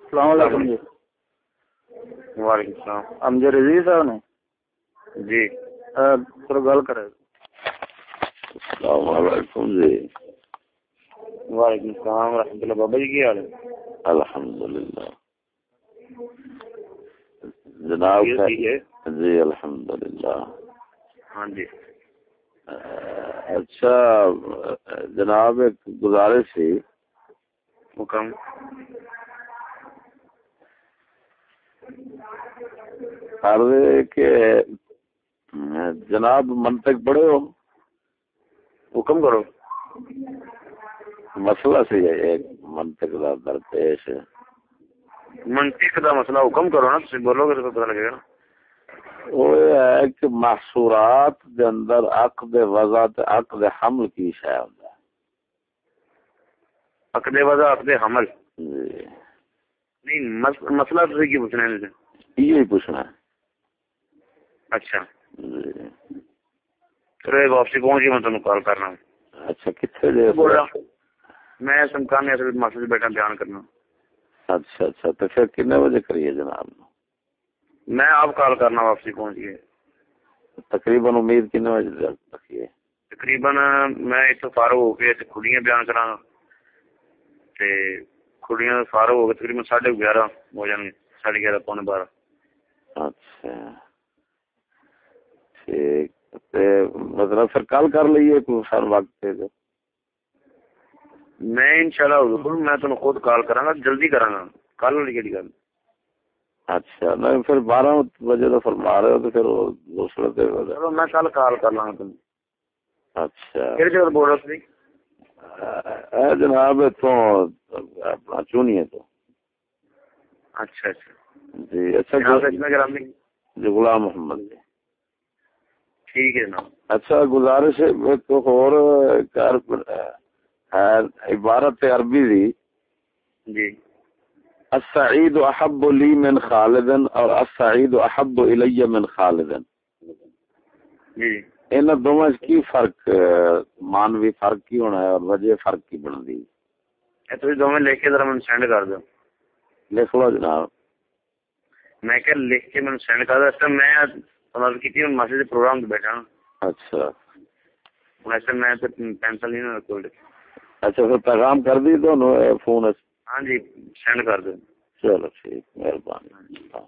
السلام علیکم جی۔ وعلیکم السلام۔ صاحب نے جی۔ سر گل کرے السلام علیکم جی۔ وعلیکم السلام ورحمۃ اللہ۔ بابا جی کی حال ہے؟ الحمدللہ۔ جناب جی الحمدللہ۔ ہاں جی۔ اچھا جناب ایک گزارش تھی۔ ہے کہ جناب منطق پڑھے ہو۔ حکم کرو۔ مسئلہ سی ہے ایک منطق کا درپیش۔ منطق کا مسئلہ حکم کرو نا بولو گے تو پتہ لگے گا۔ نا وہ یہ ہے کہ محصورات دے اندر عقد وضع تے عقد حمل کی شے ہوندا ہے۔ عقد وضع عقد حمل؟ جی۔ نہیں مس- مسئلہ کی پوچھنا ہے یہ ہی پوچھنا ہے۔ اچھا۔ جی۔ چلو واپسی پہنچ گئی میں تمہیں کال کرنا ہوں۔ اچھا کتنے دیر میں سمکان اصل مسئلے سے بیٹھا بیان کرنا۔ اچھا اچھا تو پھر بجے کریے جناب؟ میں آپ کال کرنا واپسی پہنچ گئے۔ تقریباً امید کتنے بجے رکھیے تقریباً میں اتوں فارغ ہو کے کھڑیاں بیان کرا تے کھڑیاں فارغ ہو کے تقریباً ساڑھے گیارہ ہو جان گے ساڑھے گیارہ پونے بارہ۔ اچھا۔ ٹھیک۔ تے مطلب پھر کل کر لیے کوئی سر وقت تو۔ میں انشاءاللہ حضور میں تمہیں خود کال کراں گا جلدی کراں گا۔ کل والی کیڑی گل؟ اچھا نہیں پھر بارہ بجے تو فرما رہے ہو تو پھر دوسرے دے چلو میں کل کال کر تمہیں۔ اچھا۔ کہڑی جگہ بول سی اے جناب تو اپنا چونیے تو۔ اچھا اچھا۔ جی اچھا جی غلام محمد۔ جی ٹھیک ہے جناب۔ اچھا گزارش ایک اور عبارت عربی دی۔ جی۔ السعید احب لی من خالد اور السعید احب الی من خالد. جی. ان دونوں کی فرق؟ مانوی فرق کی ہونا ہے اور وجہ فرق کی بندی اے تسی دونوں لکھ کے ذرا مجھے سینڈ کر دو. لکھ لو جناب. میں کہ لکھ کے مجھے سینڈ کر دو اس ٹائم میں مطلب کتنی مسجد پروگرام تے بیٹھا اچھا۔ اس ٹائم میں تے پینسل نہیں نہ کوئی اچھا پھر پیغام کر دی تو فون ہاں جی سینڈ کر دیں چلو ٹھیک مہربانی۔ ہاں۔